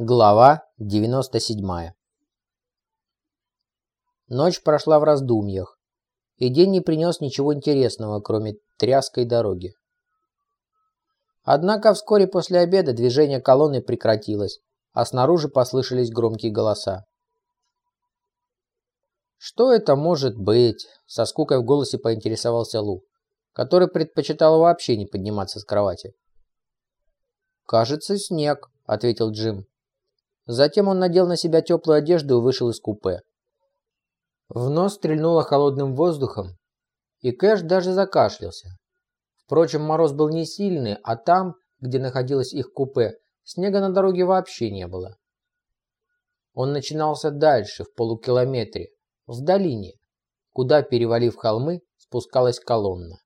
Глава 97 Ночь прошла в раздумьях, и день не принес ничего интересного, кроме тряской дороги. Однако вскоре после обеда движение колонны прекратилось, а снаружи послышались громкие голоса. «Что это может быть?» – со скукой в голосе поинтересовался Лу, который предпочитал вообще не подниматься с кровати. «Кажется, снег», – ответил Джим. Затем он надел на себя теплую одежду и вышел из купе. В нос стрельнуло холодным воздухом, и Кэш даже закашлялся. Впрочем, мороз был не сильный, а там, где находилось их купе, снега на дороге вообще не было. Он начинался дальше, в полукилометре, в долине, куда, перевалив холмы, спускалась колонна.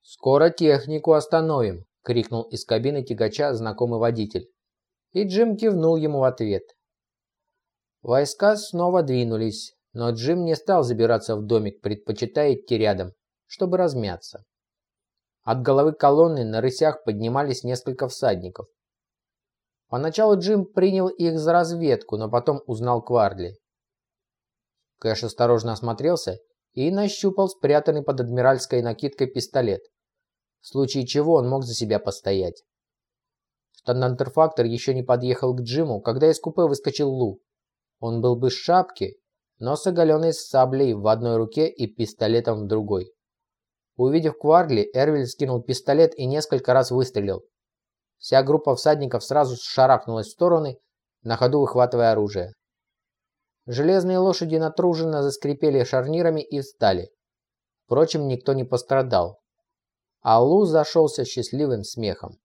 «Скоро технику остановим!» — крикнул из кабины тягача знакомый водитель и Джим кивнул ему в ответ. Войска снова двинулись, но Джим не стал забираться в домик, предпочитая идти рядом, чтобы размяться. От головы колонны на рысях поднимались несколько всадников. Поначалу Джим принял их за разведку, но потом узнал Кварли. Кэш осторожно осмотрелся и нащупал спрятанный под адмиральской накидкой пистолет, в случае чего он мог за себя постоять. Штандантерфактор еще не подъехал к Джиму, когда из купе выскочил Лу. Он был без шапки, но с оголенной саблей в одной руке и пистолетом в другой. Увидев Кварли, Эрвиль скинул пистолет и несколько раз выстрелил. Вся группа всадников сразу шарахнулась в стороны, на ходу выхватывая оружие. Железные лошади натруженно заскрипели шарнирами и встали. Впрочем, никто не пострадал. А Лу зашелся счастливым смехом.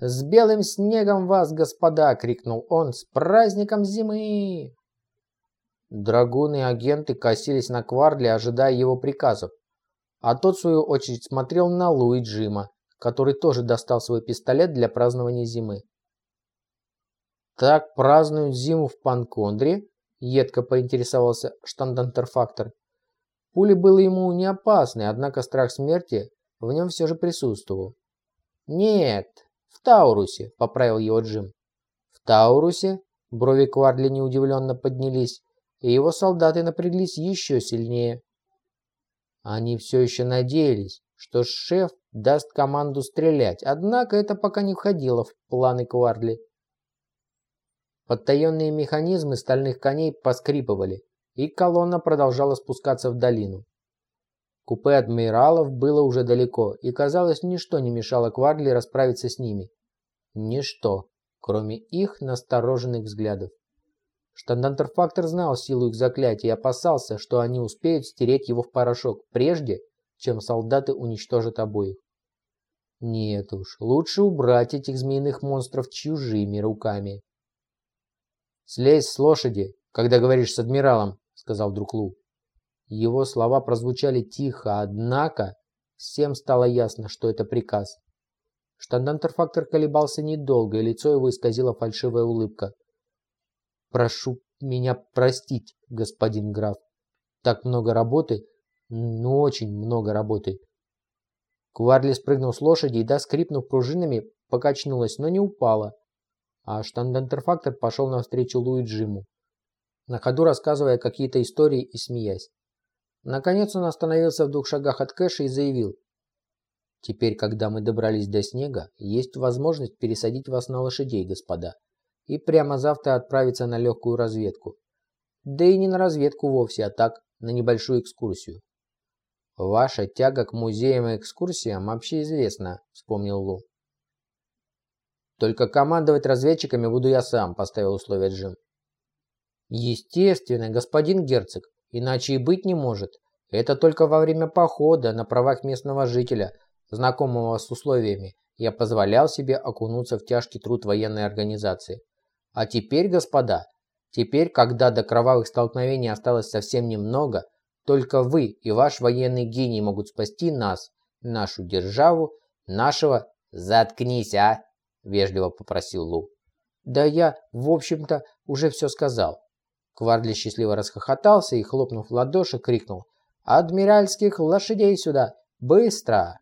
«С белым снегом вас, господа!» — крикнул он. «С праздником зимы!» Драгуны и агенты косились на Кварли, ожидая его приказов. А тот, в свою очередь, смотрел на Лу и Джима, который тоже достал свой пистолет для празднования зимы. «Так празднуют зиму в Панкондре?» — едко поинтересовался штандантерфактор. Пули было ему не опасны, однако страх смерти в нем все же присутствовал. «Нет, «В Таурусе», — поправил его Джим. «В Таурусе?» Брови Кварли неудивленно поднялись, и его солдаты напряглись еще сильнее. Они все еще надеялись, что шеф даст команду стрелять, однако это пока не входило в планы Кварли. Подтаенные механизмы стальных коней поскрипывали, и колонна продолжала спускаться в долину. Купе адмиралов было уже далеко, и, казалось, ничто не мешало Кварли расправиться с ними. Ничто, кроме их настороженных взглядов. Штандантерфактор знал силу их заклятий и опасался, что они успеют стереть его в порошок, прежде, чем солдаты уничтожат обоих. Нет уж, лучше убрать этих змеиных монстров чужими руками. «Слезь с лошади, когда говоришь с адмиралом», — сказал друг Лу. Его слова прозвучали тихо, однако всем стало ясно, что это приказ. Штандантерфактор колебался недолго, и лицо его исказила фальшивая улыбка. «Прошу меня простить, господин граф. Так много работы, ну очень много работы». Кварли спрыгнул с лошади и, да скрипнув пружинами, покачнулась, но не упала. А штандантерфактор пошел навстречу Луи Джиму, на ходу рассказывая какие-то истории и смеясь. Наконец он остановился в двух шагах от Кэша и заявил. «Теперь, когда мы добрались до снега, есть возможность пересадить вас на лошадей, господа, и прямо завтра отправиться на легкую разведку. Да и не на разведку вовсе, а так, на небольшую экскурсию». «Ваша тяга к музеям и экскурсиям общеизвестна», — вспомнил Лу. «Только командовать разведчиками буду я сам», — поставил условие Джим. «Естественно, господин герцог», Иначе и быть не может. Это только во время похода на правах местного жителя, знакомого с условиями, я позволял себе окунуться в тяжкий труд военной организации. А теперь, господа, теперь, когда до кровавых столкновений осталось совсем немного, только вы и ваш военный гений могут спасти нас, нашу державу, нашего... «Заткнись, а!» – вежливо попросил Лу. «Да я, в общем-то, уже все сказал. Квардли счастливо расхохотался и, хлопнув в ладоши, крикнул «Адмиральских лошадей сюда! Быстро!»